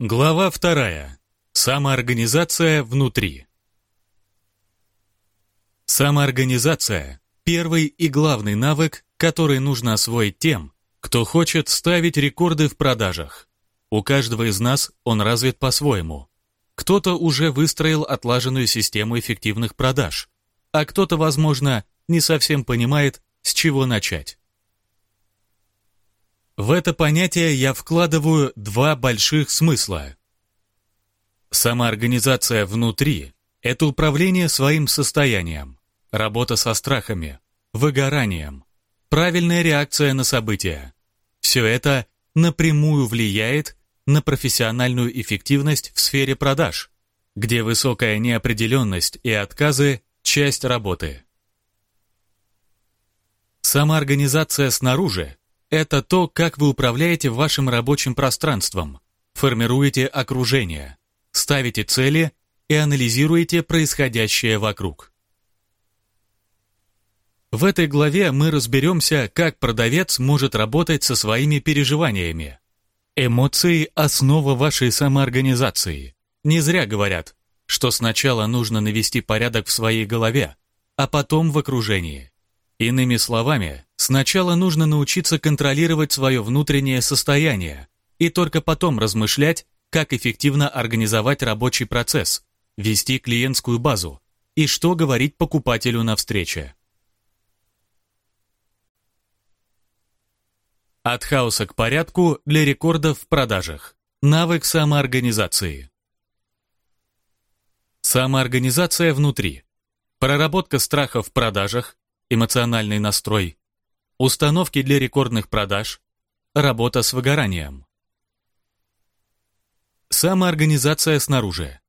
Глава вторая. Самоорганизация внутри. Самоорганизация – первый и главный навык, который нужно освоить тем, кто хочет ставить рекорды в продажах. У каждого из нас он развит по-своему. Кто-то уже выстроил отлаженную систему эффективных продаж, а кто-то, возможно, не совсем понимает, с чего начать. В это понятие я вкладываю два больших смысла. Самоорганизация внутри – это управление своим состоянием, работа со страхами, выгоранием, правильная реакция на события. Все это напрямую влияет на профессиональную эффективность в сфере продаж, где высокая неопределенность и отказы – часть работы. Самоорганизация снаружи – это то, как вы управляете вашим рабочим пространством, формируете окружение, ставите цели и анализируете происходящее вокруг. В этой главе мы разберемся, как продавец может работать со своими переживаниями. Эмоции – основа вашей самоорганизации. Не зря говорят, что сначала нужно навести порядок в своей голове, а потом в окружении. Иными словами, сначала нужно научиться контролировать свое внутреннее состояние и только потом размышлять, как эффективно организовать рабочий процесс, вести клиентскую базу и что говорить покупателю на встрече. От хаоса к порядку для рекордов в продажах. Навык самоорганизации. Самоорганизация внутри. Проработка страхов в продажах, эмоциональный настрой, установки для рекордных продаж, работа с выгоранием. Самоорганизация снаружи.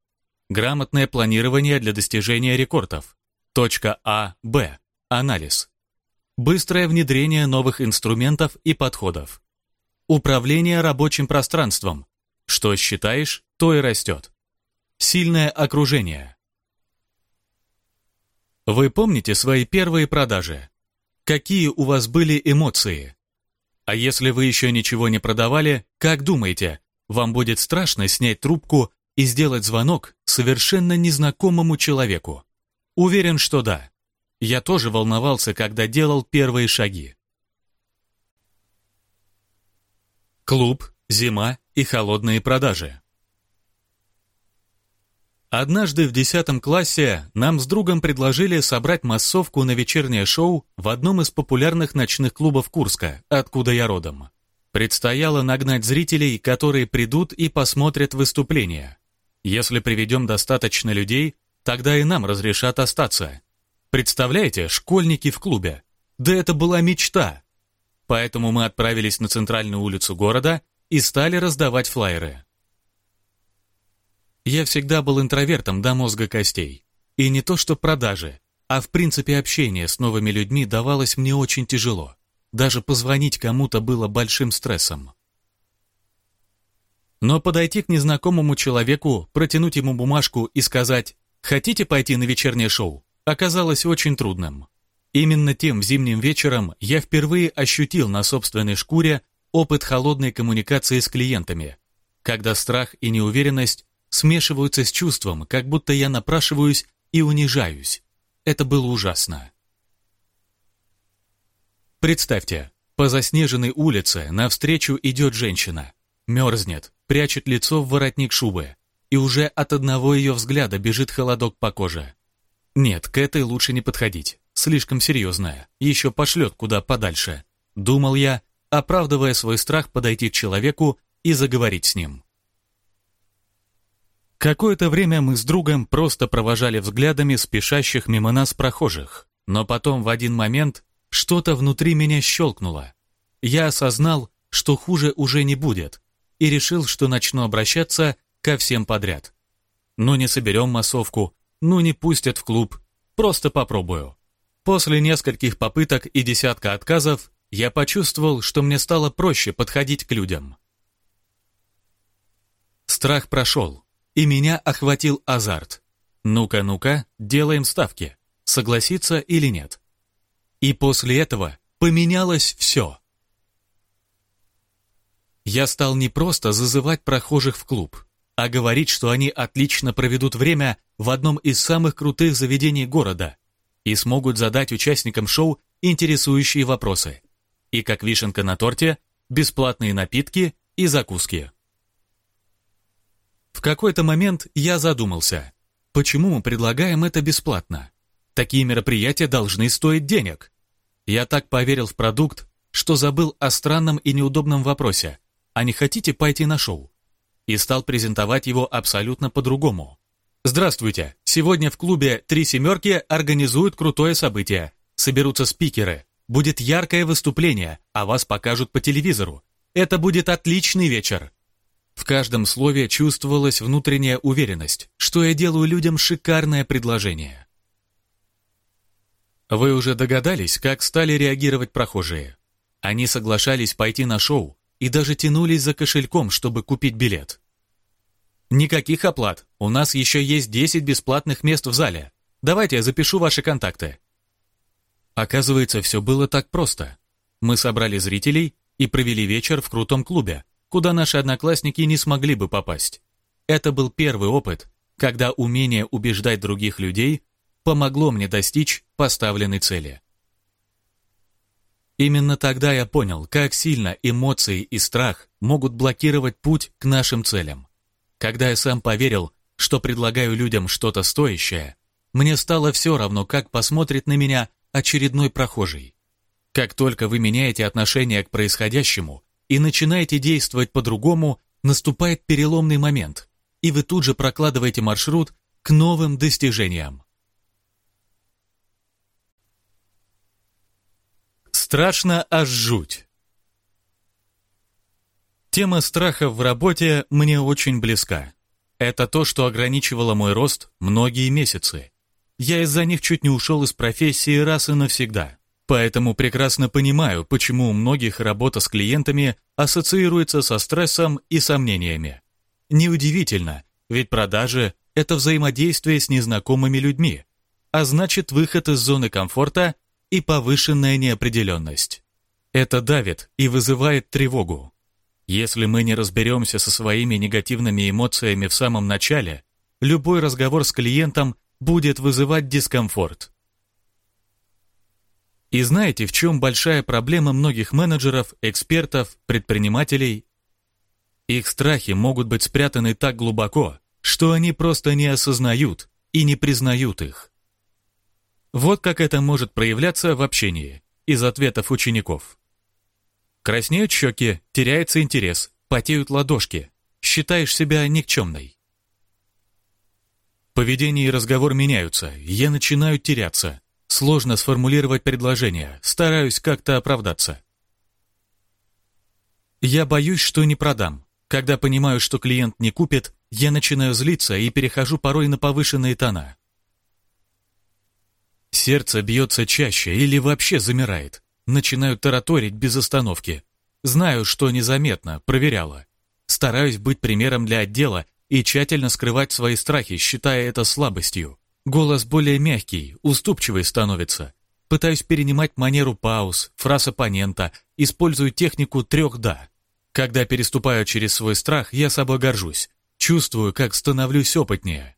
Грамотное планирование для достижения рекордов. Точка А, Б. Анализ. Быстрое внедрение новых инструментов и подходов. Управление рабочим пространством. Что считаешь, то и растет. Сильное окружение. Вы помните свои первые продажи? Какие у вас были эмоции? А если вы еще ничего не продавали, как думаете, вам будет страшно снять трубку и сделать звонок совершенно незнакомому человеку? Уверен, что да. Я тоже волновался, когда делал первые шаги. Клуб, зима и холодные продажи. Однажды в 10 классе нам с другом предложили собрать массовку на вечернее шоу в одном из популярных ночных клубов Курска, откуда я родом. Предстояло нагнать зрителей, которые придут и посмотрят выступление. Если приведем достаточно людей, тогда и нам разрешат остаться. Представляете, школьники в клубе. Да это была мечта. Поэтому мы отправились на центральную улицу города и стали раздавать флаеры. Я всегда был интровертом до мозга костей. И не то что продажи, а в принципе общение с новыми людьми давалось мне очень тяжело. Даже позвонить кому-то было большим стрессом. Но подойти к незнакомому человеку, протянуть ему бумажку и сказать «Хотите пойти на вечернее шоу?» оказалось очень трудным. Именно тем зимним вечером я впервые ощутил на собственной шкуре опыт холодной коммуникации с клиентами, когда страх и неуверенность смешиваются с чувством, как будто я напрашиваюсь и унижаюсь. Это было ужасно. Представьте, по заснеженной улице навстречу идет женщина. Мерзнет, прячет лицо в воротник шубы, и уже от одного ее взгляда бежит холодок по коже. Нет, к этой лучше не подходить. Слишком серьезная, еще пошлет куда подальше. Думал я, оправдывая свой страх подойти к человеку и заговорить с ним. Какое-то время мы с другом просто провожали взглядами спешащих мимо нас прохожих, но потом в один момент что-то внутри меня щелкнуло. Я осознал, что хуже уже не будет, и решил, что начну обращаться ко всем подряд. Ну не соберем массовку, ну не пустят в клуб, просто попробую. После нескольких попыток и десятка отказов я почувствовал, что мне стало проще подходить к людям. Страх прошел, и меня охватил азарт. Ну-ка, ну-ка, делаем ставки, согласиться или нет. И после этого поменялось все. Я стал не просто зазывать прохожих в клуб, а говорить, что они отлично проведут время в одном из самых крутых заведений города и смогут задать участникам шоу интересующие вопросы. И как вишенка на торте, бесплатные напитки и закуски. В какой-то момент я задумался, почему мы предлагаем это бесплатно? Такие мероприятия должны стоить денег. Я так поверил в продукт, что забыл о странном и неудобном вопросе «А не хотите пойти на шоу?» и стал презентовать его абсолютно по-другому. Здравствуйте! Сегодня в клубе «Три семерки» организуют крутое событие. Соберутся спикеры. Будет яркое выступление, а вас покажут по телевизору. Это будет отличный вечер. В каждом слове чувствовалась внутренняя уверенность, что я делаю людям шикарное предложение. Вы уже догадались, как стали реагировать прохожие. Они соглашались пойти на шоу и даже тянулись за кошельком, чтобы купить билет. Никаких оплат. У нас еще есть 10 бесплатных мест в зале. Давайте я запишу ваши контакты. Оказывается, все было так просто. Мы собрали зрителей и провели вечер в крутом клубе, куда наши одноклассники не смогли бы попасть. Это был первый опыт, когда умение убеждать других людей помогло мне достичь поставленной цели. Именно тогда я понял, как сильно эмоции и страх могут блокировать путь к нашим целям. Когда я сам поверил, что предлагаю людям что-то стоящее, мне стало все равно, как посмотрит на меня очередной прохожий. Как только вы меняете отношение к происходящему и начинаете действовать по-другому, наступает переломный момент, и вы тут же прокладываете маршрут к новым достижениям. Страшно аж жуть. Тема страха в работе мне очень близка. Это то, что ограничивало мой рост многие месяцы. Я из-за них чуть не ушел из профессии раз и навсегда. Поэтому прекрасно понимаю, почему у многих работа с клиентами ассоциируется со стрессом и сомнениями. Неудивительно, ведь продажи – это взаимодействие с незнакомыми людьми, а значит выход из зоны комфорта и повышенная неопределенность. Это давит и вызывает тревогу. Если мы не разберемся со своими негативными эмоциями в самом начале, любой разговор с клиентом будет вызывать дискомфорт. И знаете, в чем большая проблема многих менеджеров, экспертов, предпринимателей? Их страхи могут быть спрятаны так глубоко, что они просто не осознают и не признают их. Вот как это может проявляться в общении из ответов учеников. Краснеют щеки, теряется интерес, потеют ладошки. Считаешь себя никчемной. Поведение и разговор меняются, я начинаю теряться. Сложно сформулировать предложение, стараюсь как-то оправдаться. Я боюсь, что не продам. Когда понимаю, что клиент не купит, я начинаю злиться и перехожу порой на повышенные тона. Сердце бьется чаще или вообще замирает. Начинаю тараторить без остановки. Знаю, что незаметно, проверяла. Стараюсь быть примером для отдела и тщательно скрывать свои страхи, считая это слабостью. Голос более мягкий, уступчивый становится. Пытаюсь перенимать манеру пауз, фраз оппонента, использую технику трех «да». Когда переступаю через свой страх, я собой горжусь. Чувствую, как становлюсь опытнее.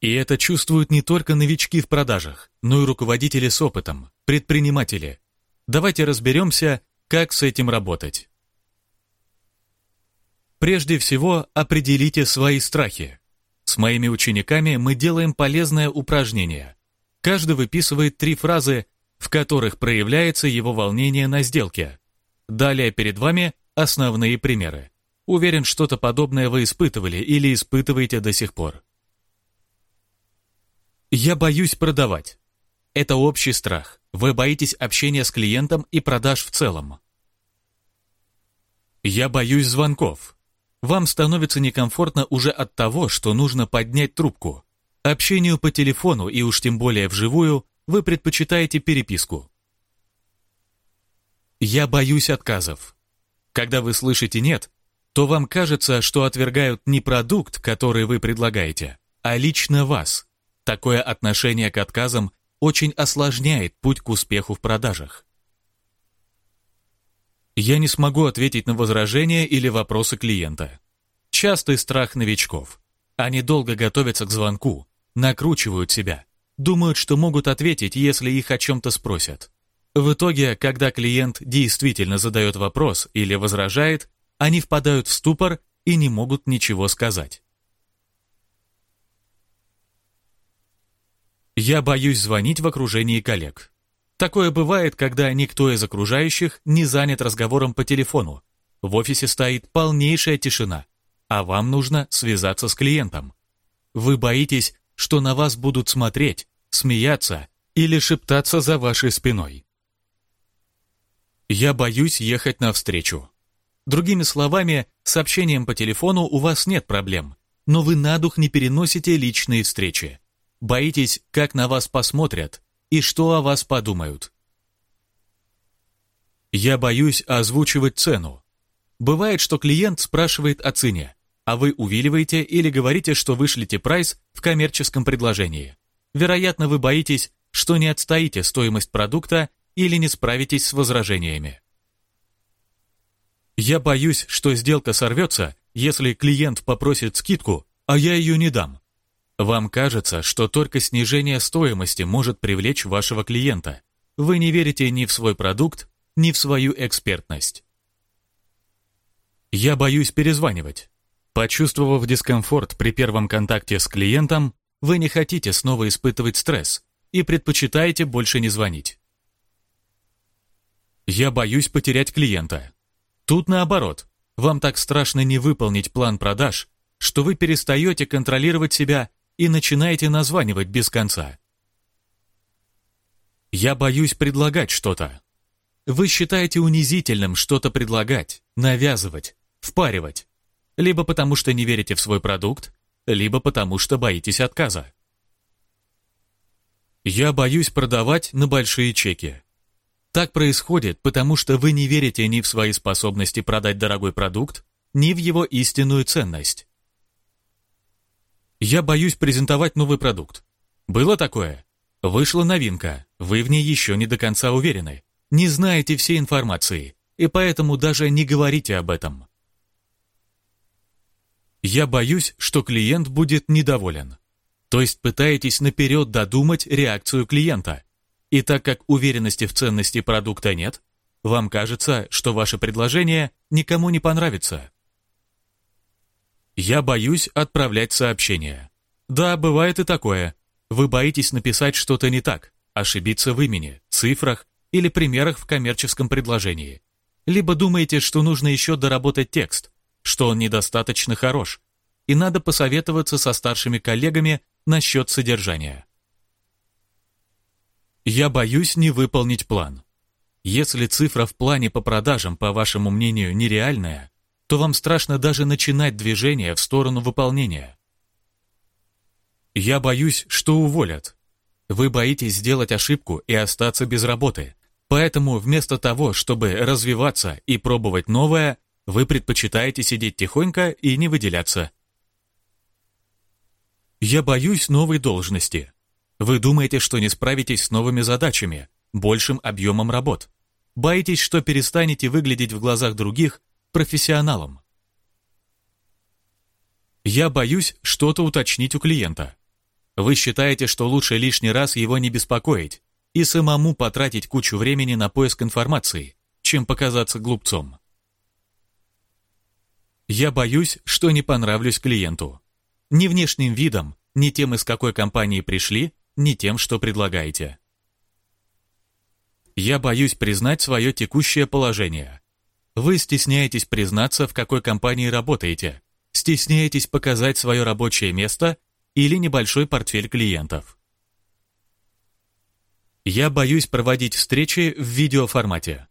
И это чувствуют не только новички в продажах, но и руководители с опытом, предприниматели. Давайте разберемся, как с этим работать. Прежде всего, определите свои страхи. С моими учениками мы делаем полезное упражнение. Каждый выписывает три фразы, в которых проявляется его волнение на сделке. Далее перед вами основные примеры. Уверен, что-то подобное вы испытывали или испытываете до сих пор. Я боюсь продавать. Это общий страх. Вы боитесь общения с клиентом и продаж в целом. Я боюсь звонков. Вам становится некомфортно уже от того, что нужно поднять трубку. Общению по телефону и уж тем более вживую вы предпочитаете переписку. Я боюсь отказов. Когда вы слышите «нет», то вам кажется, что отвергают не продукт, который вы предлагаете, а лично вас – Такое отношение к отказам очень осложняет путь к успеху в продажах. Я не смогу ответить на возражения или вопросы клиента. Частый страх новичков. Они долго готовятся к звонку, накручивают себя, думают, что могут ответить, если их о чем-то спросят. В итоге, когда клиент действительно задает вопрос или возражает, они впадают в ступор и не могут ничего сказать. Я боюсь звонить в окружении коллег. Такое бывает, когда никто из окружающих не занят разговором по телефону. В офисе стоит полнейшая тишина, а вам нужно связаться с клиентом. Вы боитесь, что на вас будут смотреть, смеяться или шептаться за вашей спиной. Я боюсь ехать навстречу. Другими словами, с общением по телефону у вас нет проблем, но вы на дух не переносите личные встречи. Боитесь, как на вас посмотрят и что о вас подумают. Я боюсь озвучивать цену. Бывает, что клиент спрашивает о цене, а вы увиливаете или говорите, что вышлите прайс в коммерческом предложении. Вероятно, вы боитесь, что не отстоите стоимость продукта или не справитесь с возражениями. Я боюсь, что сделка сорвется, если клиент попросит скидку, а я ее не дам. Вам кажется, что только снижение стоимости может привлечь вашего клиента. Вы не верите ни в свой продукт, ни в свою экспертность. Я боюсь перезванивать. Почувствовав дискомфорт при первом контакте с клиентом, вы не хотите снова испытывать стресс и предпочитаете больше не звонить. Я боюсь потерять клиента. Тут наоборот, вам так страшно не выполнить план продаж, что вы перестаете контролировать себя и начинаете названивать без конца. Я боюсь предлагать что-то. Вы считаете унизительным что-то предлагать, навязывать, впаривать. Либо потому что не верите в свой продукт, либо потому что боитесь отказа. Я боюсь продавать на большие чеки. Так происходит, потому что вы не верите ни в свои способности продать дорогой продукт, ни в его истинную ценность. Я боюсь презентовать новый продукт. Было такое? Вышла новинка, вы в ней еще не до конца уверены, не знаете всей информации, и поэтому даже не говорите об этом. Я боюсь, что клиент будет недоволен. То есть пытаетесь наперед додумать реакцию клиента. И так как уверенности в ценности продукта нет, вам кажется, что ваше предложение никому не понравится. Я боюсь отправлять сообщения. Да, бывает и такое. Вы боитесь написать что-то не так, ошибиться в имени, цифрах или примерах в коммерческом предложении. Либо думаете, что нужно еще доработать текст, что он недостаточно хорош, и надо посоветоваться со старшими коллегами насчет содержания. Я боюсь не выполнить план. Если цифра в плане по продажам, по вашему мнению, нереальная, то вам страшно даже начинать движение в сторону выполнения. Я боюсь, что уволят. Вы боитесь сделать ошибку и остаться без работы. Поэтому вместо того, чтобы развиваться и пробовать новое, вы предпочитаете сидеть тихонько и не выделяться. Я боюсь новой должности. Вы думаете, что не справитесь с новыми задачами, большим объемом работ. Боитесь, что перестанете выглядеть в глазах других профессионалом. Я боюсь что-то уточнить у клиента. Вы считаете, что лучше лишний раз его не беспокоить и самому потратить кучу времени на поиск информации, чем показаться глупцом. Я боюсь, что не понравлюсь клиенту. Ни внешним видом, ни тем, из какой компании пришли, ни тем, что предлагаете. Я боюсь признать свое текущее положение. Вы стесняетесь признаться, в какой компании работаете, стесняетесь показать свое рабочее место или небольшой портфель клиентов. Я боюсь проводить встречи в видеоформате.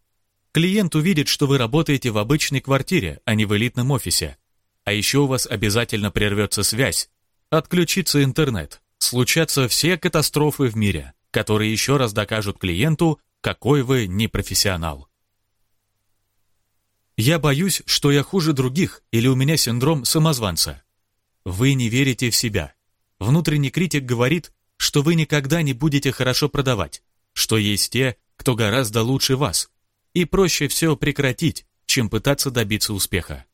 Клиент увидит, что вы работаете в обычной квартире, а не в элитном офисе. А еще у вас обязательно прервется связь, отключится интернет, случатся все катастрофы в мире, которые еще раз докажут клиенту, какой вы непрофессионал. Я боюсь, что я хуже других или у меня синдром самозванца. Вы не верите в себя. Внутренний критик говорит, что вы никогда не будете хорошо продавать, что есть те, кто гораздо лучше вас, и проще все прекратить, чем пытаться добиться успеха.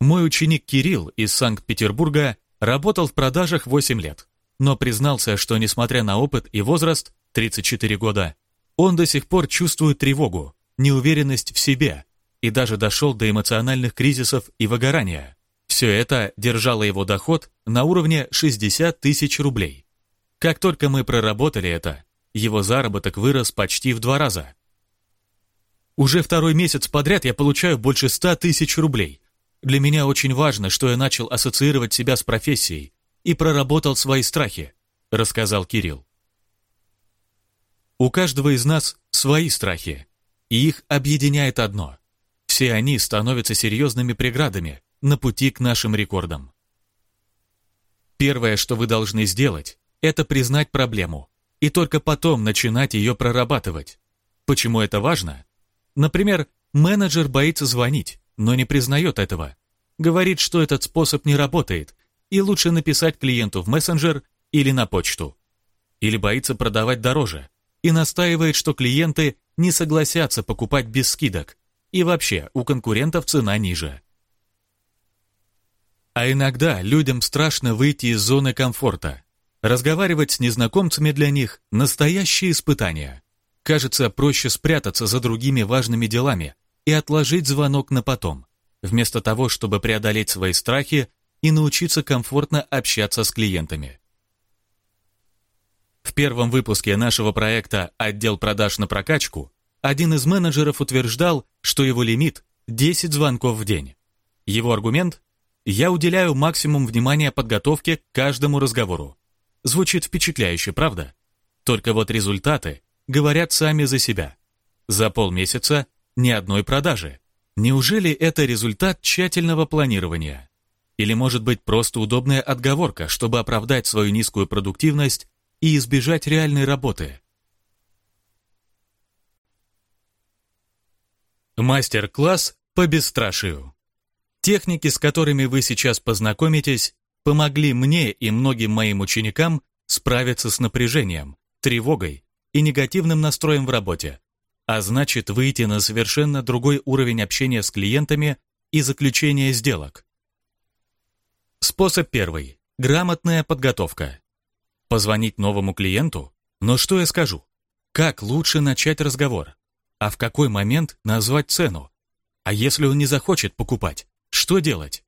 Мой ученик Кирилл из Санкт-Петербурга работал в продажах 8 лет, но признался, что несмотря на опыт и возраст, 34 года, он до сих пор чувствует тревогу, неуверенность в себе и даже дошел до эмоциональных кризисов и выгорания. Все это держало его доход на уровне 60 тысяч рублей. Как только мы проработали это, его заработок вырос почти в два раза. Уже второй месяц подряд я получаю больше 100 тысяч рублей. Для меня очень важно, что я начал ассоциировать себя с профессией и проработал свои страхи, рассказал Кирилл. У каждого из нас свои страхи, и их объединяет одно. Все они становятся серьезными преградами на пути к нашим рекордам. Первое, что вы должны сделать, это признать проблему, и только потом начинать ее прорабатывать. Почему это важно? Например, менеджер боится звонить, но не признает этого. Говорит, что этот способ не работает, и лучше написать клиенту в мессенджер или на почту. Или боится продавать дороже, и настаивает, что клиенты не согласятся покупать без скидок, и вообще у конкурентов цена ниже. А иногда людям страшно выйти из зоны комфорта. Разговаривать с незнакомцами для них – настоящее испытание. Кажется, проще спрятаться за другими важными делами и отложить звонок на потом, вместо того, чтобы преодолеть свои страхи и научиться комфортно общаться с клиентами. В первом выпуске нашего проекта «Отдел продаж на прокачку» один из менеджеров утверждал, что его лимит – 10 звонков в день. Его аргумент – «Я уделяю максимум внимания подготовке к каждому разговору». Звучит впечатляюще, правда? Только вот результаты говорят сами за себя. За полмесяца ни одной продажи. Неужели это результат тщательного планирования? Или может быть просто удобная отговорка, чтобы оправдать свою низкую продуктивность и избежать реальной работы. Мастер-класс по бесстрашию. Техники, с которыми вы сейчас познакомитесь, помогли мне и многим моим ученикам справиться с напряжением, тревогой и негативным настроем в работе, а значит выйти на совершенно другой уровень общения с клиентами и заключения сделок. Способ первый. Грамотная подготовка. Позвонить новому клиенту? Но что я скажу? Как лучше начать разговор? А в какой момент назвать цену? А если он не захочет покупать, что делать?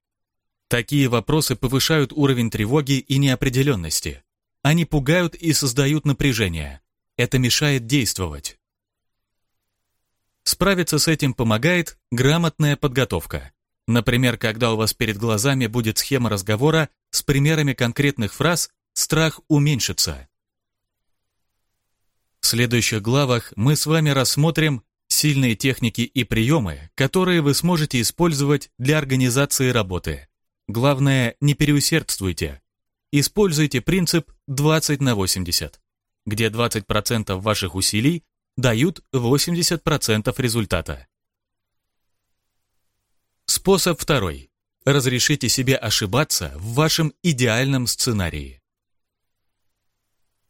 Такие вопросы повышают уровень тревоги и неопределенности. Они пугают и создают напряжение. Это мешает действовать. Справиться с этим помогает грамотная подготовка. Например, когда у вас перед глазами будет схема разговора с примерами конкретных фраз страх уменьшится. В следующих главах мы с вами рассмотрим сильные техники и приемы, которые вы сможете использовать для организации работы. Главное, не переусердствуйте. Используйте принцип 20 на 80, где 20% ваших усилий дают 80% результата. Способ второй. Разрешите себе ошибаться в вашем идеальном сценарии.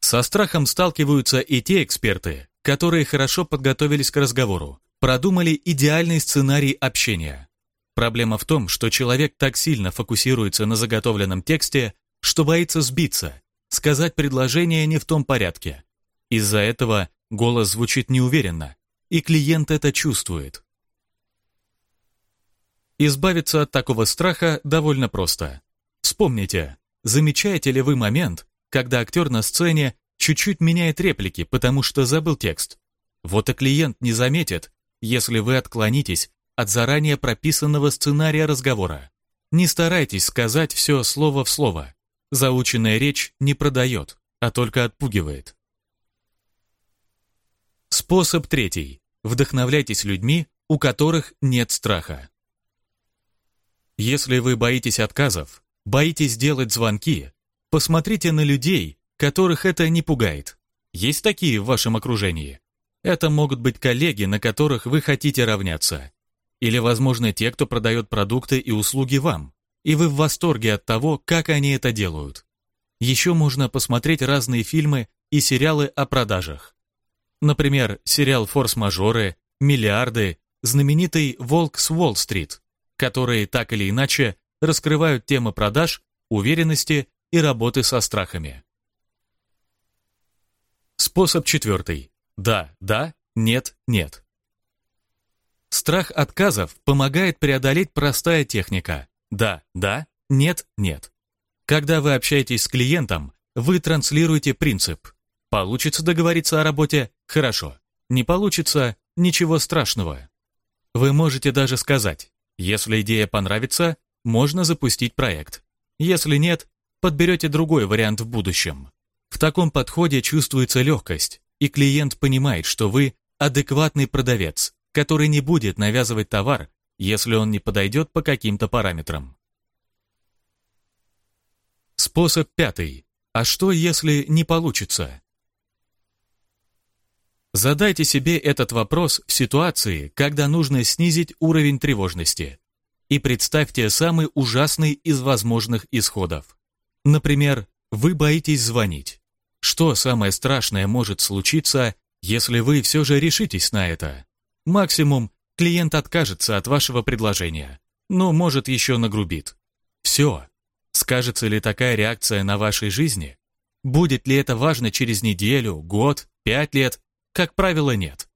Со страхом сталкиваются и те эксперты, которые хорошо подготовились к разговору, продумали идеальный сценарий общения. Проблема в том, что человек так сильно фокусируется на заготовленном тексте, что боится сбиться, сказать предложение не в том порядке. Из-за этого голос звучит неуверенно, и клиент это чувствует. Избавиться от такого страха довольно просто. Вспомните, замечаете ли вы момент, когда актер на сцене чуть-чуть меняет реплики, потому что забыл текст. Вот и клиент не заметит, если вы отклонитесь от заранее прописанного сценария разговора. Не старайтесь сказать все слово в слово. Заученная речь не продает, а только отпугивает. Способ третий. Вдохновляйтесь людьми, у которых нет страха. Если вы боитесь отказов, боитесь делать звонки, Посмотрите на людей, которых это не пугает. Есть такие в вашем окружении? Это могут быть коллеги, на которых вы хотите равняться. Или, возможно, те, кто продает продукты и услуги вам, и вы в восторге от того, как они это делают. Еще можно посмотреть разные фильмы и сериалы о продажах. Например, сериал «Форс-мажоры», «Миллиарды», знаменитый «Волк с Уолл-стрит», которые так или иначе раскрывают темы продаж, уверенности и работы со страхами. Способ четвертый. Да, да, нет, нет. Страх отказов помогает преодолеть простая техника. Да, да, нет, нет. Когда вы общаетесь с клиентом, вы транслируете принцип. Получится договориться о работе – хорошо. Не получится – ничего страшного. Вы можете даже сказать, если идея понравится, можно запустить проект. Если нет, подберете другой вариант в будущем. В таком подходе чувствуется легкость, и клиент понимает, что вы адекватный продавец, который не будет навязывать товар, если он не подойдет по каким-то параметрам. Способ пятый. А что, если не получится? Задайте себе этот вопрос в ситуации, когда нужно снизить уровень тревожности. И представьте самый ужасный из возможных исходов. Например, вы боитесь звонить. Что самое страшное может случиться, если вы все же решитесь на это? Максимум, клиент откажется от вашего предложения, но может еще нагрубит. Все. Скажется ли такая реакция на вашей жизни? Будет ли это важно через неделю, год, пять лет? Как правило, нет.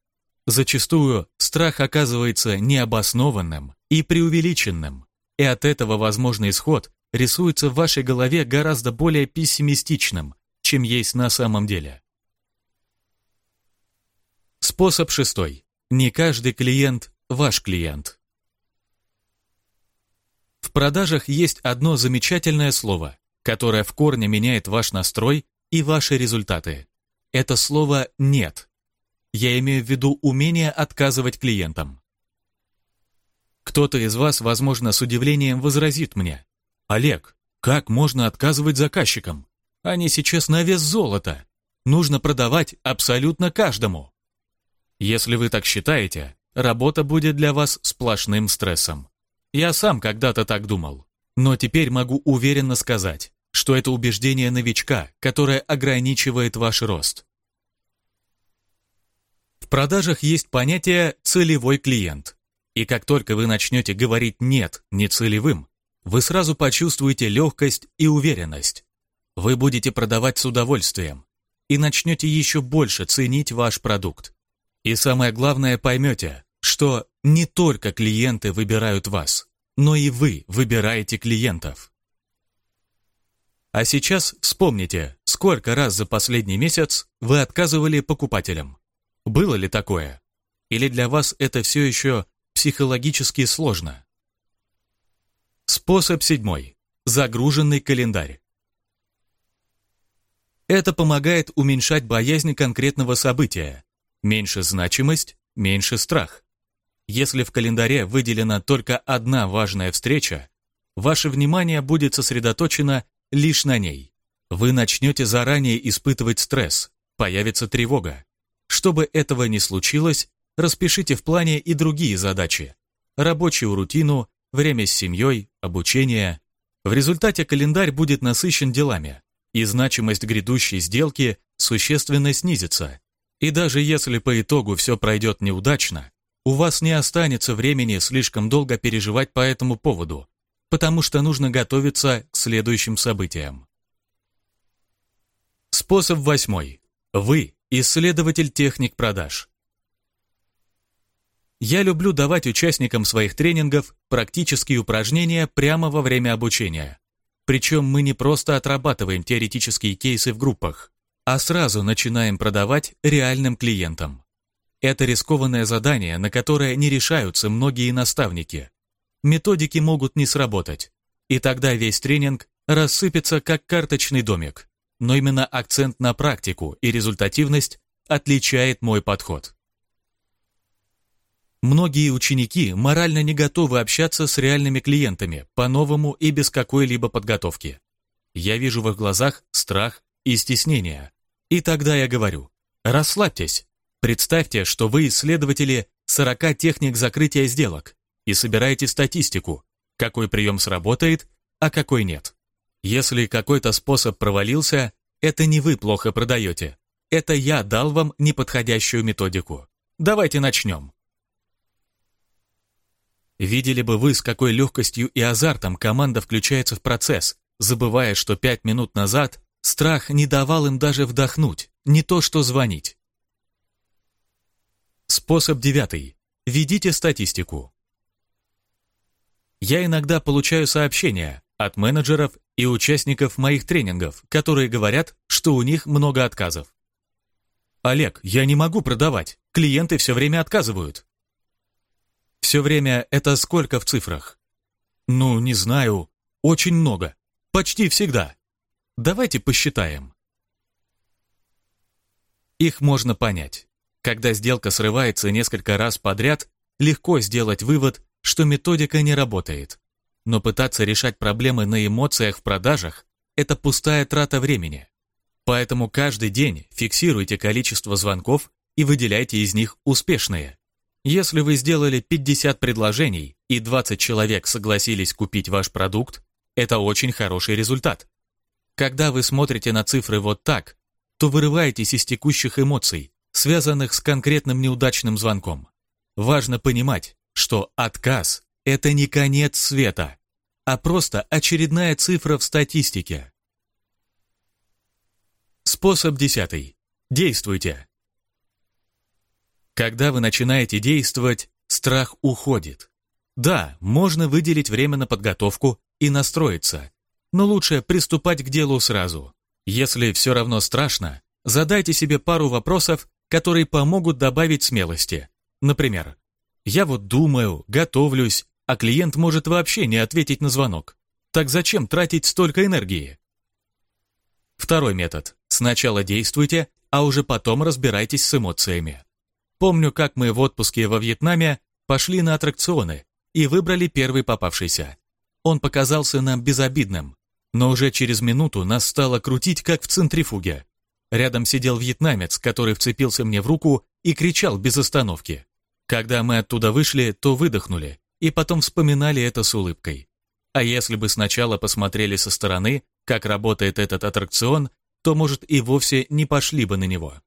Зачастую страх оказывается необоснованным и преувеличенным, и от этого возможный исход рисуется в вашей голове гораздо более пессимистичным, чем есть на самом деле. Способ шестой. Не каждый клиент – ваш клиент. В продажах есть одно замечательное слово, которое в корне меняет ваш настрой и ваши результаты. Это слово «нет». Я имею в виду умение отказывать клиентам. Кто-то из вас, возможно, с удивлением возразит мне. «Олег, как можно отказывать заказчикам? Они сейчас на вес золота. Нужно продавать абсолютно каждому». Если вы так считаете, работа будет для вас сплошным стрессом. Я сам когда-то так думал. Но теперь могу уверенно сказать, что это убеждение новичка, которое ограничивает ваш рост. В продажах есть понятие «целевой клиент». И как только вы начнете говорить «нет» нецелевым, вы сразу почувствуете легкость и уверенность. Вы будете продавать с удовольствием и начнете еще больше ценить ваш продукт. И самое главное поймете, что не только клиенты выбирают вас, но и вы выбираете клиентов. А сейчас вспомните, сколько раз за последний месяц вы отказывали покупателям. Было ли такое? Или для вас это все еще психологически сложно? Способ седьмой. Загруженный календарь. Это помогает уменьшать боязнь конкретного события. Меньше значимость, меньше страх. Если в календаре выделена только одна важная встреча, ваше внимание будет сосредоточено лишь на ней. Вы начнете заранее испытывать стресс, появится тревога. Чтобы этого не случилось, распишите в плане и другие задачи. Рабочую рутину, время с семьей, обучение. В результате календарь будет насыщен делами, и значимость грядущей сделки существенно снизится. И даже если по итогу все пройдет неудачно, у вас не останется времени слишком долго переживать по этому поводу, потому что нужно готовиться к следующим событиям. Способ восьмой. Вы – исследователь техник продаж. Я люблю давать участникам своих тренингов практические упражнения прямо во время обучения. Причем мы не просто отрабатываем теоретические кейсы в группах, а сразу начинаем продавать реальным клиентам. Это рискованное задание, на которое не решаются многие наставники. Методики могут не сработать, и тогда весь тренинг рассыпется как карточный домик. Но именно акцент на практику и результативность отличает мой подход. Многие ученики морально не готовы общаться с реальными клиентами по-новому и без какой-либо подготовки. Я вижу в их глазах страх и стеснение. И тогда я говорю, расслабьтесь. Представьте, что вы исследователи 40 техник закрытия сделок и собираете статистику, какой прием сработает, а какой нет. Если какой-то способ провалился, это не вы плохо продаете, Это я дал вам неподходящую методику. Давайте начнем. Видели бы вы, с какой легкостью и азартом команда включается в процесс, забывая, что пять минут назад страх не давал им даже вдохнуть, не то что звонить. Способ девятый. Ведите статистику. Я иногда получаю сообщения от менеджеров и участников моих тренингов, которые говорят, что у них много отказов. «Олег, я не могу продавать. Клиенты все время отказывают». «Все время это сколько в цифрах?» «Ну, не знаю. Очень много. Почти всегда. Давайте посчитаем». Их можно понять. Когда сделка срывается несколько раз подряд, легко сделать вывод, что методика не работает. Но пытаться решать проблемы на эмоциях в продажах – это пустая трата времени. Поэтому каждый день фиксируйте количество звонков и выделяйте из них успешные. Если вы сделали 50 предложений и 20 человек согласились купить ваш продукт, это очень хороший результат. Когда вы смотрите на цифры вот так, то вырываетесь из текущих эмоций, связанных с конкретным неудачным звонком. Важно понимать, что отказ – это не конец света, а просто очередная цифра в статистике. Способ десятый. Действуйте. Когда вы начинаете действовать, страх уходит. Да, можно выделить время на подготовку и настроиться, но лучше приступать к делу сразу. Если все равно страшно, задайте себе пару вопросов, которые помогут добавить смелости. Например, «Я вот думаю, готовлюсь, а клиент может вообще не ответить на звонок. Так зачем тратить столько энергии?» Второй метод. Сначала действуйте, а уже потом разбирайтесь с эмоциями. Помню, как мы в отпуске во Вьетнаме пошли на аттракционы и выбрали первый попавшийся. Он показался нам безобидным, но уже через минуту нас стало крутить, как в центрифуге. Рядом сидел вьетнамец, который вцепился мне в руку и кричал без остановки. Когда мы оттуда вышли, то выдохнули, и потом вспоминали это с улыбкой. А если бы сначала посмотрели со стороны, как работает этот аттракцион, то, может, и вовсе не пошли бы на него.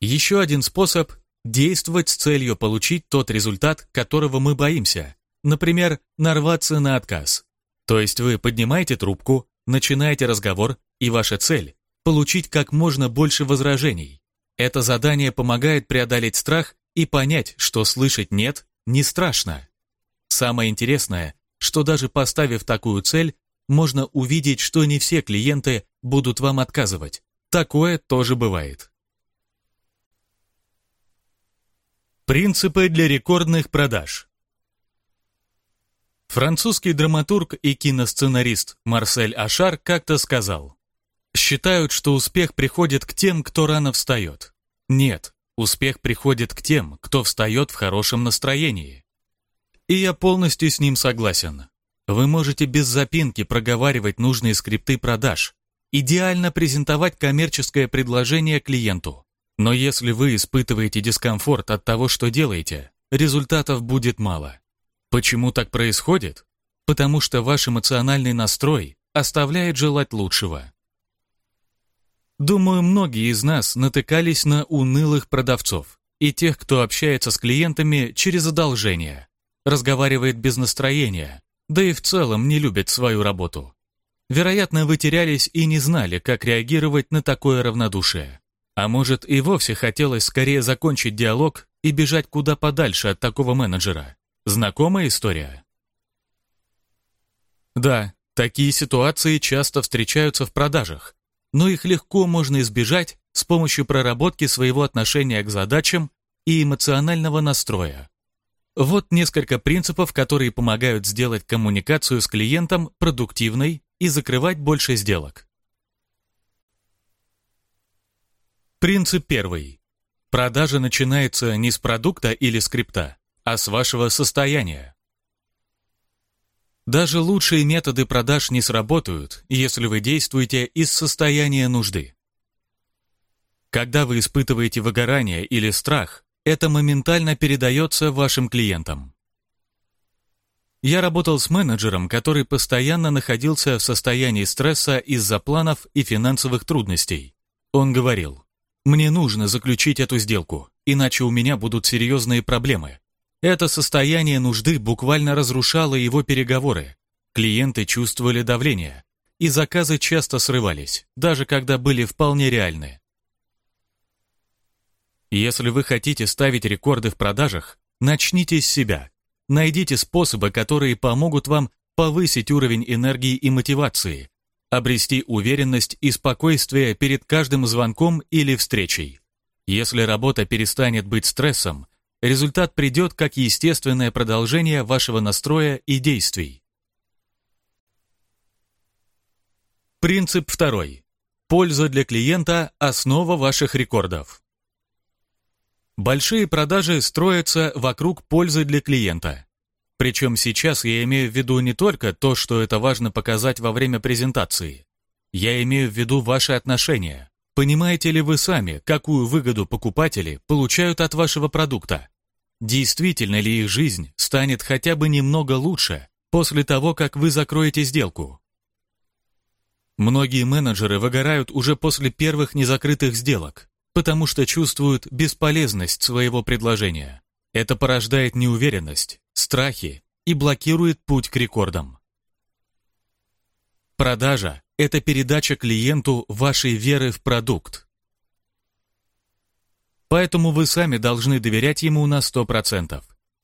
Еще один способ – действовать с целью получить тот результат, которого мы боимся. Например, нарваться на отказ. То есть вы поднимаете трубку, начинаете разговор, и ваша цель – получить как можно больше возражений. Это задание помогает преодолеть страх и понять, что слышать «нет» не страшно. Самое интересное, что даже поставив такую цель, можно увидеть, что не все клиенты будут вам отказывать. Такое тоже бывает. Принципы для рекордных продаж. Французский драматург и киносценарист Марсель Ашар как-то сказал, «Считают, что успех приходит к тем, кто рано встает. Нет, успех приходит к тем, кто встает в хорошем настроении». И я полностью с ним согласен. Вы можете без запинки проговаривать нужные скрипты продаж, идеально презентовать коммерческое предложение клиенту. Но если вы испытываете дискомфорт от того, что делаете, результатов будет мало. Почему так происходит? Потому что ваш эмоциональный настрой оставляет желать лучшего. Думаю, многие из нас натыкались на унылых продавцов и тех, кто общается с клиентами через одолжение, разговаривает без настроения, да и в целом не любит свою работу. Вероятно, вы терялись и не знали, как реагировать на такое равнодушие. А может, и вовсе хотелось скорее закончить диалог и бежать куда подальше от такого менеджера. Знакомая история? Да, такие ситуации часто встречаются в продажах, но их легко можно избежать с помощью проработки своего отношения к задачам и эмоционального настроя. Вот несколько принципов, которые помогают сделать коммуникацию с клиентом продуктивной и закрывать больше сделок. Принцип первый. Продажа начинается не с продукта или скрипта, а с вашего состояния. Даже лучшие методы продаж не сработают, если вы действуете из состояния нужды. Когда вы испытываете выгорание или страх, это моментально передается вашим клиентам. Я работал с менеджером, который постоянно находился в состоянии стресса из-за планов и финансовых трудностей. Он говорил, «Мне нужно заключить эту сделку, иначе у меня будут серьезные проблемы». Это состояние нужды буквально разрушало его переговоры. Клиенты чувствовали давление, и заказы часто срывались, даже когда были вполне реальны. Если вы хотите ставить рекорды в продажах, начните с себя. Найдите способы, которые помогут вам повысить уровень энергии и мотивации, обрести уверенность и спокойствие перед каждым звонком или встречей. Если работа перестанет быть стрессом, результат придет как естественное продолжение вашего настроя и действий. Принцип второй. Польза для клиента – основа ваших рекордов. Большие продажи строятся вокруг пользы для клиента. Причем сейчас я имею в виду не только то, что это важно показать во время презентации. Я имею в виду ваши отношения. Понимаете ли вы сами, какую выгоду покупатели получают от вашего продукта? Действительно ли их жизнь станет хотя бы немного лучше после того, как вы закроете сделку? Многие менеджеры выгорают уже после первых незакрытых сделок, потому что чувствуют бесполезность своего предложения. Это порождает неуверенность, страхи и блокирует путь к рекордам. Продажа – это передача клиенту вашей веры в продукт. Поэтому вы сами должны доверять ему на 100%.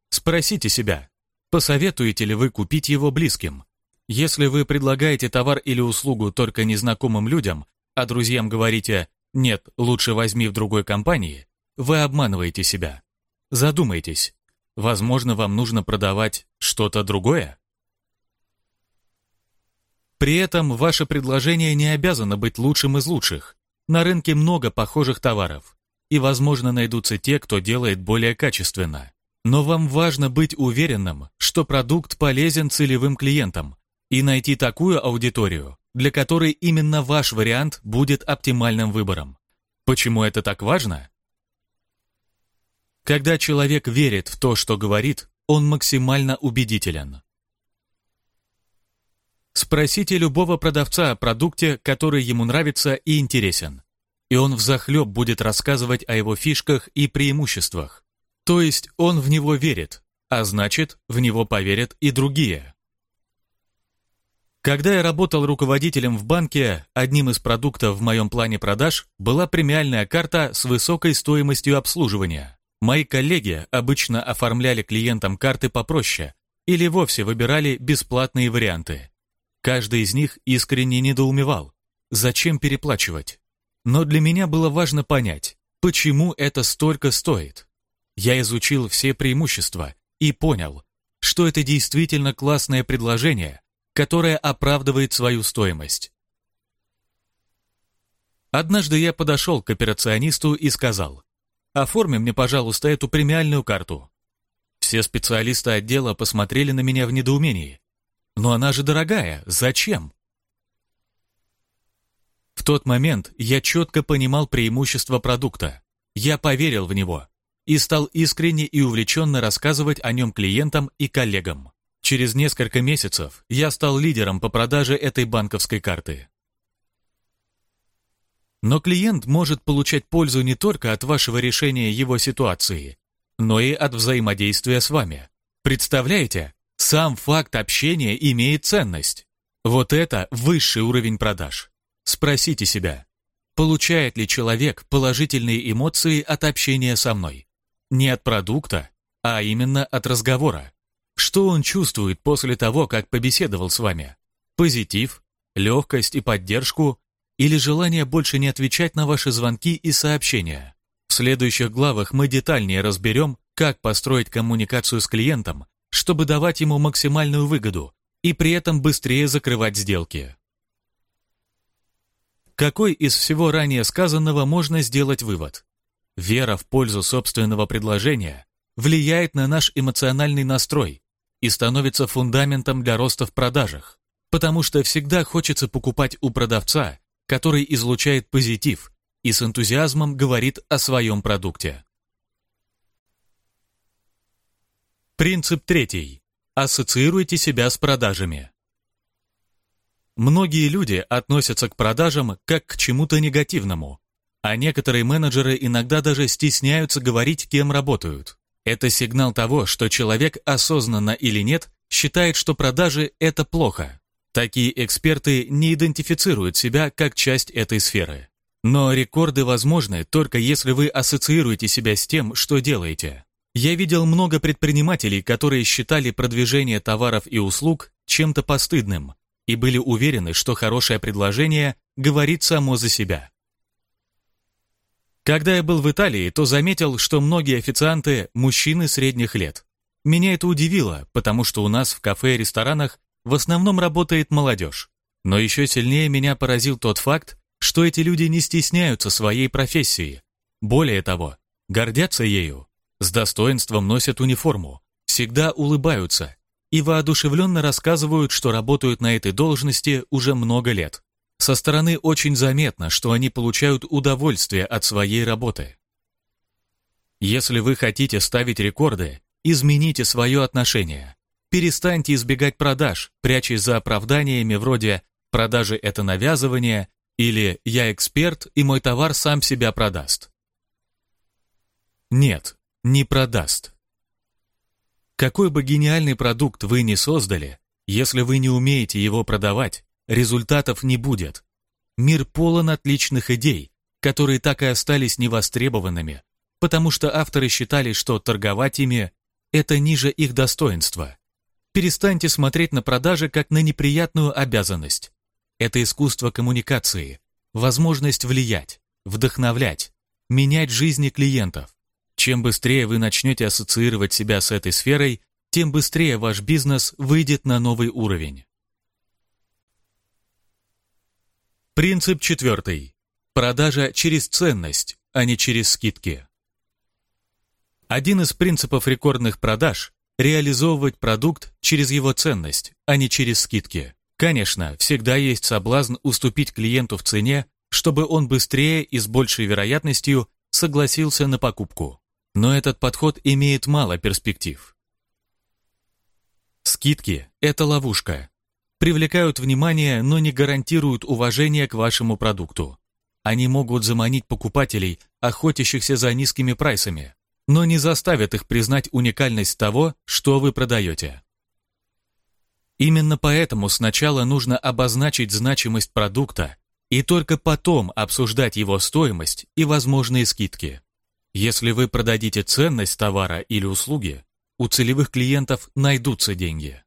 Спросите себя, посоветуете ли вы купить его близким? Если вы предлагаете товар или услугу только незнакомым людям, а друзьям говорите «нет, лучше возьми в другой компании», вы обманываете себя. Задумайтесь, возможно, вам нужно продавать что-то другое? При этом ваше предложение не обязано быть лучшим из лучших. На рынке много похожих товаров, и, возможно, найдутся те, кто делает более качественно. Но вам важно быть уверенным, что продукт полезен целевым клиентам, и найти такую аудиторию, для которой именно ваш вариант будет оптимальным выбором. Почему это так важно? Когда человек верит в то, что говорит, он максимально убедителен. Спросите любого продавца о продукте, который ему нравится и интересен, и он взахлеб будет рассказывать о его фишках и преимуществах. То есть он в него верит, а значит, в него поверят и другие. Когда я работал руководителем в банке, одним из продуктов в моем плане продаж была премиальная карта с высокой стоимостью обслуживания. Мои коллеги обычно оформляли клиентам карты попроще или вовсе выбирали бесплатные варианты. Каждый из них искренне недоумевал, зачем переплачивать. Но для меня было важно понять, почему это столько стоит. Я изучил все преимущества и понял, что это действительно классное предложение, которая оправдывает свою стоимость. Однажды я подошел к операционисту и сказал, «Оформи мне, пожалуйста, эту премиальную карту». Все специалисты отдела посмотрели на меня в недоумении. «Но она же дорогая, зачем?» В тот момент я четко понимал преимущество продукта. Я поверил в него и стал искренне и увлеченно рассказывать о нем клиентам и коллегам. Через несколько месяцев я стал лидером по продаже этой банковской карты. Но клиент может получать пользу не только от вашего решения его ситуации, но и от взаимодействия с вами. Представляете, сам факт общения имеет ценность. Вот это высший уровень продаж. Спросите себя, получает ли человек положительные эмоции от общения со мной? Не от продукта, а именно от разговора. Что он чувствует после того, как побеседовал с вами? Позитив, легкость и поддержку или желание больше не отвечать на ваши звонки и сообщения? В следующих главах мы детальнее разберем, как построить коммуникацию с клиентом, чтобы давать ему максимальную выгоду и при этом быстрее закрывать сделки. Какой из всего ранее сказанного можно сделать вывод? Вера в пользу собственного предложения влияет на наш эмоциональный настрой, и становится фундаментом для роста в продажах, потому что всегда хочется покупать у продавца, который излучает позитив и с энтузиазмом говорит о своем продукте. Принцип третий. Ассоциируйте себя с продажами. Многие люди относятся к продажам как к чему-то негативному, А некоторые менеджеры иногда даже стесняются говорить, кем работают. Это сигнал того, что человек осознанно или нет считает, что продажи – это плохо. Такие эксперты не идентифицируют себя как часть этой сферы. Но рекорды возможны только если вы ассоциируете себя с тем, что делаете. Я видел много предпринимателей, которые считали продвижение товаров и услуг чем-то постыдным и были уверены, что хорошее предложение говорит само за себя. Когда я был в Италии, то заметил, что многие официанты – мужчины средних лет. Меня это удивило, потому что у нас в кафе и ресторанах в основном работает молодежь. Но еще сильнее меня поразил тот факт, что эти люди не стесняются своей профессии. Более того, гордятся ею, с достоинством носят униформу, всегда улыбаются и воодушевленно рассказывают, что работают на этой должности уже много лет. Со стороны очень заметно, что они получают удовольствие от своей работы. Если вы хотите ставить рекорды, измените свое отношение. Перестаньте избегать продаж, прячась за оправданиями вроде «продажи – это навязывание» или «я эксперт, и мой товар сам себя продаст». Нет, не продаст. Какой бы гениальный продукт вы ни создали, если вы не умеете его продавать, результатов не будет. Мир полон отличных идей, которые так и остались невостребованными, потому что авторы считали, что торговать ими – это ниже их достоинства. Перестаньте смотреть на продажи как на неприятную обязанность. Это искусство коммуникации, возможность влиять, вдохновлять, менять жизни клиентов. Чем быстрее вы начнете ассоциировать себя с этой сферой, тем быстрее ваш бизнес выйдет на новый уровень. Принцип четвертый. Продажа через ценность, а не через скидки. Один из принципов рекордных продаж реализовывать продукт через его ценность, а не через скидки. Конечно, всегда есть соблазн уступить клиенту в цене, чтобы он быстрее и с большей вероятностью согласился на покупку. Но этот подход имеет мало перспектив. Скидки – это ловушка. Привлекают внимание, но не гарантируют уважение к вашему продукту. Они могут заманить покупателей, охотящихся за низкими прайсами, но не заставят их признать уникальность того, что вы продаете. Именно поэтому сначала нужно обозначить значимость продукта и только потом обсуждать его стоимость и возможные скидки. Если вы продадите ценность товара или услуги, у целевых клиентов найдутся деньги.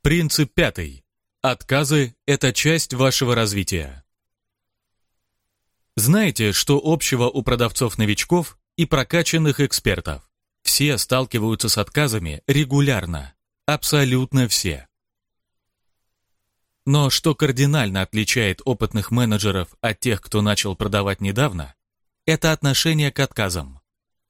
Принцип пятый. Отказы – это часть вашего развития. Знаете, что общего у продавцов-новичков и прокачанных экспертов? Все сталкиваются с отказами регулярно. Абсолютно все. Но что кардинально отличает опытных менеджеров от тех, кто начал продавать недавно, это отношение к отказам.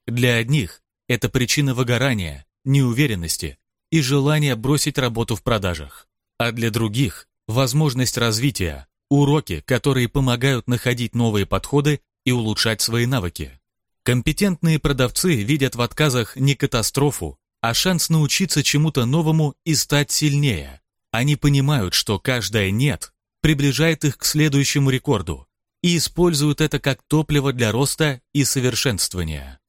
Для одних это причина выгорания, неуверенности и желания бросить работу в продажах, а для других – возможность развития, Уроки, которые помогают находить новые подходы и улучшать свои навыки. Компетентные продавцы видят в отказах не катастрофу, а шанс научиться чему-то новому и стать сильнее. Они понимают, что каждое «нет» приближает их к следующему рекорду и используют это как топливо для роста и совершенствования.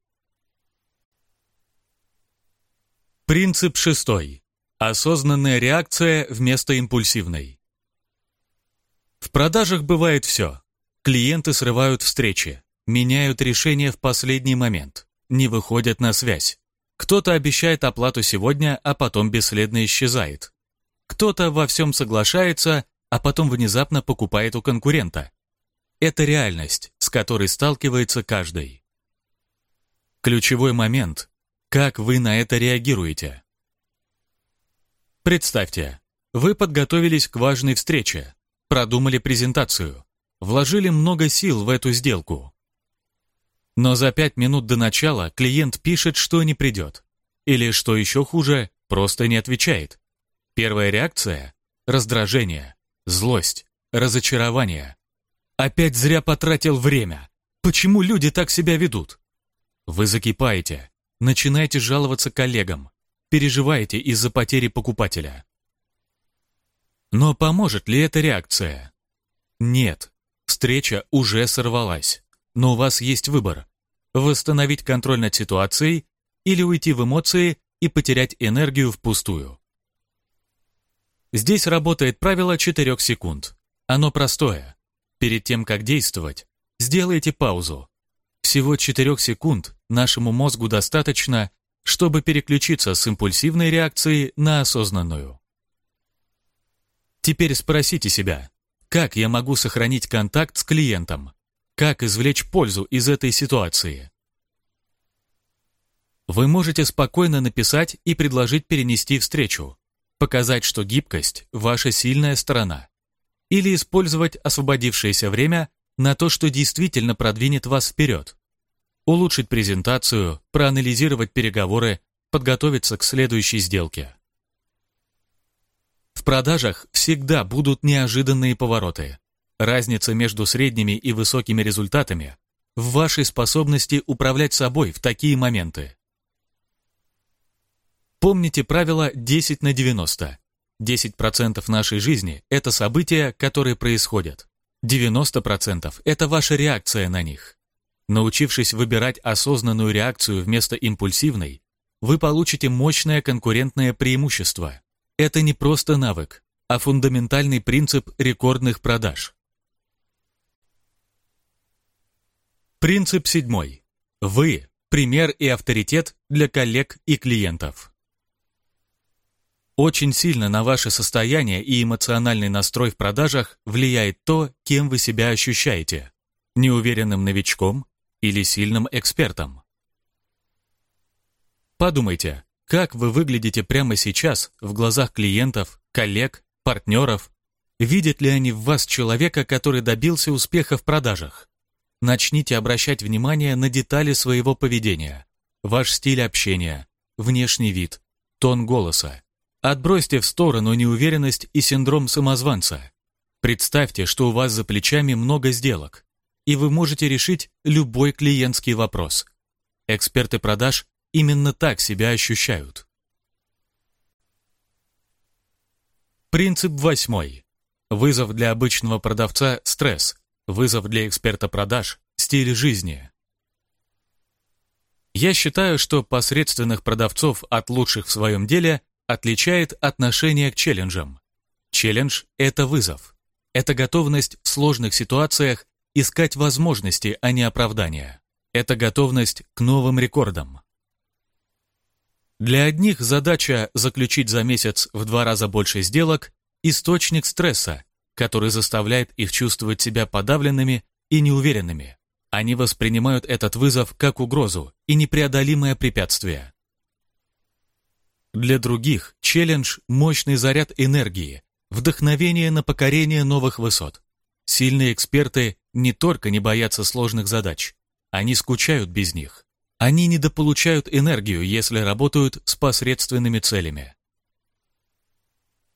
Принцип шестой. Осознанная реакция вместо импульсивной. В продажах бывает все. Клиенты срывают встречи, меняют решение в последний момент, не выходят на связь. Кто-то обещает оплату сегодня, а потом бесследно исчезает. Кто-то во всем соглашается, а потом внезапно покупает у конкурента. Это реальность, с которой сталкивается каждый. Ключевой момент – как вы на это реагируете. Представьте, вы подготовились к важной встрече, продумали презентацию, вложили много сил в эту сделку. Но за пять минут до начала клиент пишет, что не придет. Или, что еще хуже, просто не отвечает. Первая реакция – раздражение, злость, разочарование. Опять зря потратил время. Почему люди так себя ведут? Вы закипаете, начинаете жаловаться коллегам, переживаете из-за потери покупателя. Но поможет ли эта реакция? Нет, встреча уже сорвалась, но у вас есть выбор – восстановить контроль над ситуацией или уйти в эмоции и потерять энергию впустую. Здесь работает правило 4 секунд. Оно простое. Перед тем, как действовать, сделайте паузу. Всего 4 секунд нашему мозгу достаточно, чтобы переключиться с импульсивной реакции на осознанную. Теперь спросите себя, как я могу сохранить контакт с клиентом? Как извлечь пользу из этой ситуации? Вы можете спокойно написать и предложить перенести встречу, показать, что гибкость – ваша сильная сторона, или использовать освободившееся время на то, что действительно продвинет вас вперед улучшить презентацию, проанализировать переговоры, подготовиться к следующей сделке. В продажах всегда будут неожиданные повороты. Разница между средними и высокими результатами в вашей способности управлять собой в такие моменты. Помните правило 10 на 90. 10% нашей жизни – это события, которые происходят. 90% – это ваша реакция на них. Научившись выбирать осознанную реакцию вместо импульсивной, вы получите мощное конкурентное преимущество. Это не просто навык, а фундаментальный принцип рекордных продаж. Принцип седьмой. Вы – пример и авторитет для коллег и клиентов. Очень сильно на ваше состояние и эмоциональный настрой в продажах влияет то, кем вы себя ощущаете. Неуверенным новичком или сильным экспертом. Подумайте, как вы выглядите прямо сейчас в глазах клиентов, коллег, партнеров? Видят ли они в вас человека, который добился успеха в продажах? Начните обращать внимание на детали своего поведения, ваш стиль общения, внешний вид, тон голоса. Отбросьте в сторону неуверенность и синдром самозванца. Представьте, что у вас за плечами много сделок и вы можете решить любой клиентский вопрос. Эксперты продаж именно так себя ощущают. Принцип восьмой. Вызов для обычного продавца – стресс. Вызов для эксперта продаж – стиль жизни. Я считаю, что посредственных продавцов от лучших в своем деле отличает отношение к челленджам. Челлендж – это вызов. Это готовность в сложных ситуациях искать возможности, а не оправдания. Это готовность к новым рекордам. Для одних задача заключить за месяц в два раза больше сделок – источник стресса, который заставляет их чувствовать себя подавленными и неуверенными. Они воспринимают этот вызов как угрозу и непреодолимое препятствие. Для других челлендж – мощный заряд энергии, вдохновение на покорение новых высот. Сильные эксперты не только не боятся сложных задач, они скучают без них. Они недополучают энергию, если работают с посредственными целями.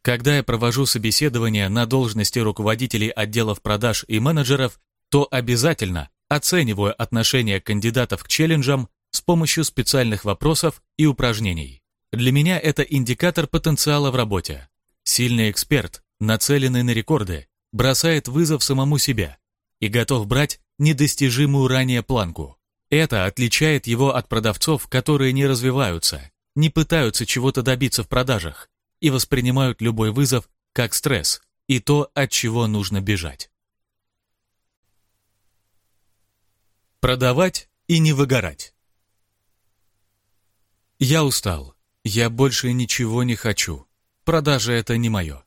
Когда я провожу собеседования на должности руководителей отделов продаж и менеджеров, то обязательно оцениваю отношение кандидатов к челленджам с помощью специальных вопросов и упражнений. Для меня это индикатор потенциала в работе. Сильный эксперт, нацеленный на рекорды, бросает вызов самому себе и готов брать недостижимую ранее планку. Это отличает его от продавцов, которые не развиваются, не пытаются чего-то добиться в продажах и воспринимают любой вызов как стресс и то, от чего нужно бежать. Продавать и не выгорать. Я устал. Я больше ничего не хочу. Продажа это не мое.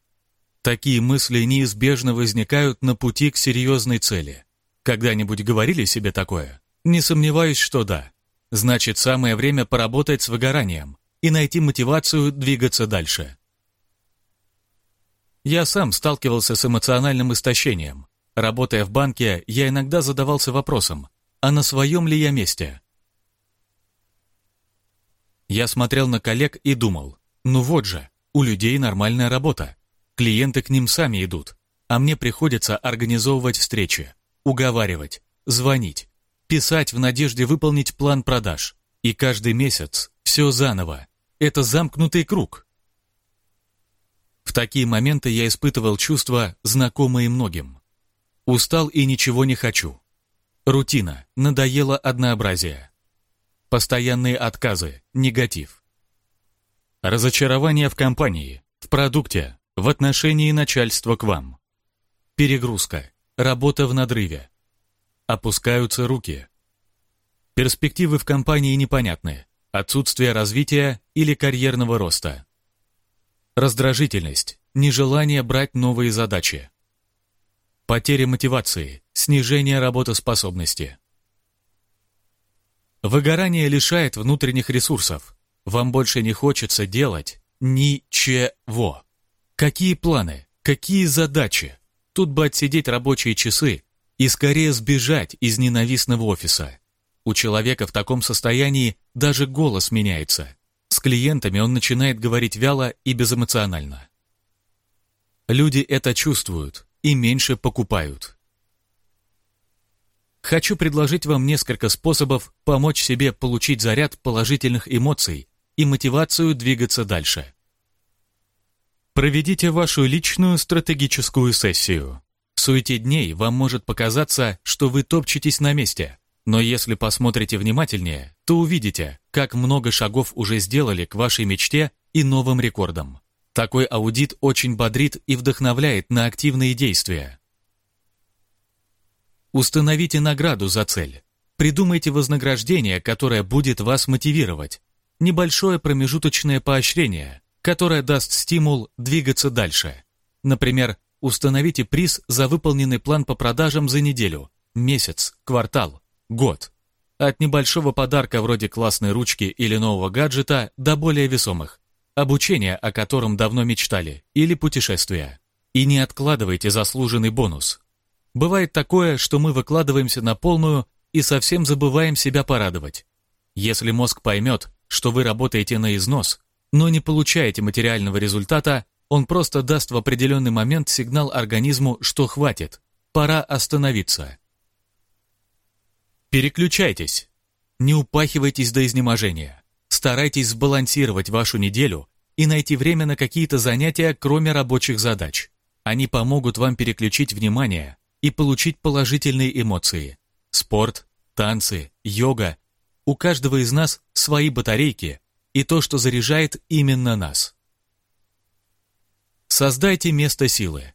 Такие мысли неизбежно возникают на пути к серьезной цели. Когда-нибудь говорили себе такое? Не сомневаюсь, что да. Значит, самое время поработать с выгоранием и найти мотивацию двигаться дальше. Я сам сталкивался с эмоциональным истощением. Работая в банке, я иногда задавался вопросом, а на своем ли я месте? Я смотрел на коллег и думал, ну вот же, у людей нормальная работа. Клиенты к ним сами идут, а мне приходится организовывать встречи, уговаривать, звонить, писать в надежде выполнить план продаж. И каждый месяц все заново. Это замкнутый круг. В такие моменты я испытывал чувства, знакомые многим. Устал и ничего не хочу. Рутина, надоело однообразие. Постоянные отказы, негатив. Разочарование в компании, в продукте, в отношении начальства к вам. Перегрузка, работа в надрыве. Опускаются руки. Перспективы в компании непонятны, отсутствие развития или карьерного роста. Раздражительность, нежелание брать новые задачи. Потеря мотивации, снижение работоспособности. Выгорание лишает внутренних ресурсов. Вам больше не хочется делать ничего. Какие планы? Какие задачи? Тут бы отсидеть рабочие часы и скорее сбежать из ненавистного офиса. У человека в таком состоянии даже голос меняется. С клиентами он начинает говорить вяло и безэмоционально. Люди это чувствуют и меньше покупают. Хочу предложить вам несколько способов помочь себе получить заряд положительных эмоций и мотивацию двигаться дальше. Проведите вашу личную стратегическую сессию. Суете дней вам может показаться, что вы топчетесь на месте, но если посмотрите внимательнее, то увидите, как много шагов уже сделали к вашей мечте и новым рекордам. Такой аудит очень бодрит и вдохновляет на активные действия. Установите награду за цель. Придумайте вознаграждение, которое будет вас мотивировать. Небольшое промежуточное поощрение, которое даст стимул двигаться дальше. Например, установите приз за выполненный план по продажам за неделю, месяц, квартал, год. От небольшого подарка вроде классной ручки или нового гаджета до более весомых. Обучение, о котором давно мечтали, или путешествия. И не откладывайте заслуженный бонус. Бывает такое, что мы выкладываемся на полную и совсем забываем себя порадовать. Если мозг поймет, что вы работаете на износ, но не получаете материального результата, он просто даст в определенный момент сигнал организму, что хватит, пора остановиться. Переключайтесь. Не упахивайтесь до изнеможения. Старайтесь сбалансировать вашу неделю и найти время на какие-то занятия, кроме рабочих задач. Они помогут вам переключить внимание и получить положительные эмоции. Спорт, танцы, йога. У каждого из нас свои батарейки и то, что заряжает именно нас. Создайте место силы.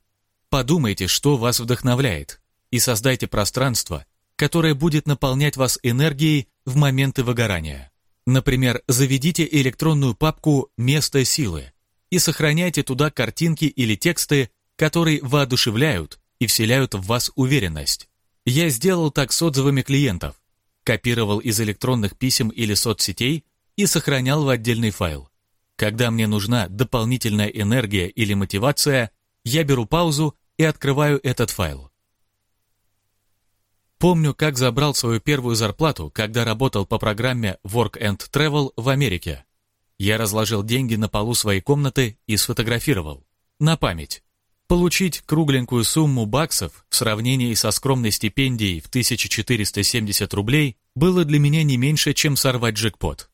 Подумайте, что вас вдохновляет, и создайте пространство, которое будет наполнять вас энергией в моменты выгорания. Например, заведите электронную папку «Место силы» и сохраняйте туда картинки или тексты, которые воодушевляют и вселяют в вас уверенность. Я сделал так с отзывами клиентов. Копировал из электронных писем или соцсетей и сохранял в отдельный файл. Когда мне нужна дополнительная энергия или мотивация, я беру паузу и открываю этот файл. Помню, как забрал свою первую зарплату, когда работал по программе Work and Travel в Америке. Я разложил деньги на полу своей комнаты и сфотографировал. На память. Получить кругленькую сумму баксов в сравнении со скромной стипендией в 1470 рублей было для меня не меньше, чем сорвать джекпот.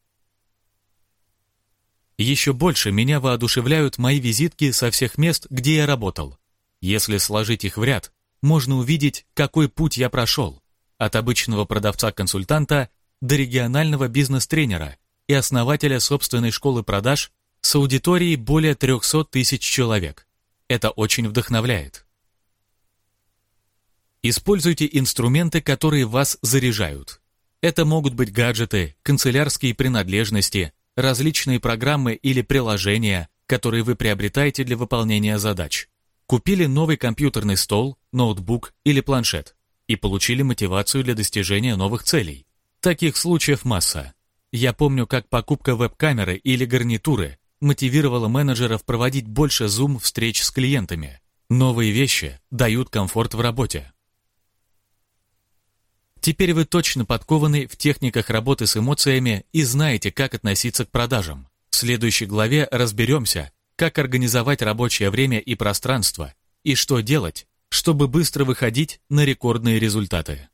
Еще больше меня воодушевляют мои визитки со всех мест, где я работал. Если сложить их в ряд, можно увидеть, какой путь я прошел. От обычного продавца-консультанта до регионального бизнес-тренера и основателя собственной школы продаж с аудиторией более 300 тысяч человек. Это очень вдохновляет. Используйте инструменты, которые вас заряжают. Это могут быть гаджеты, канцелярские принадлежности, различные программы или приложения, которые вы приобретаете для выполнения задач. Купили новый компьютерный стол, ноутбук или планшет и получили мотивацию для достижения новых целей. Таких случаев масса. Я помню, как покупка веб-камеры или гарнитуры мотивировало менеджеров проводить больше зум-встреч с клиентами. Новые вещи дают комфорт в работе. Теперь вы точно подкованы в техниках работы с эмоциями и знаете, как относиться к продажам. В следующей главе разберемся, как организовать рабочее время и пространство, и что делать, чтобы быстро выходить на рекордные результаты.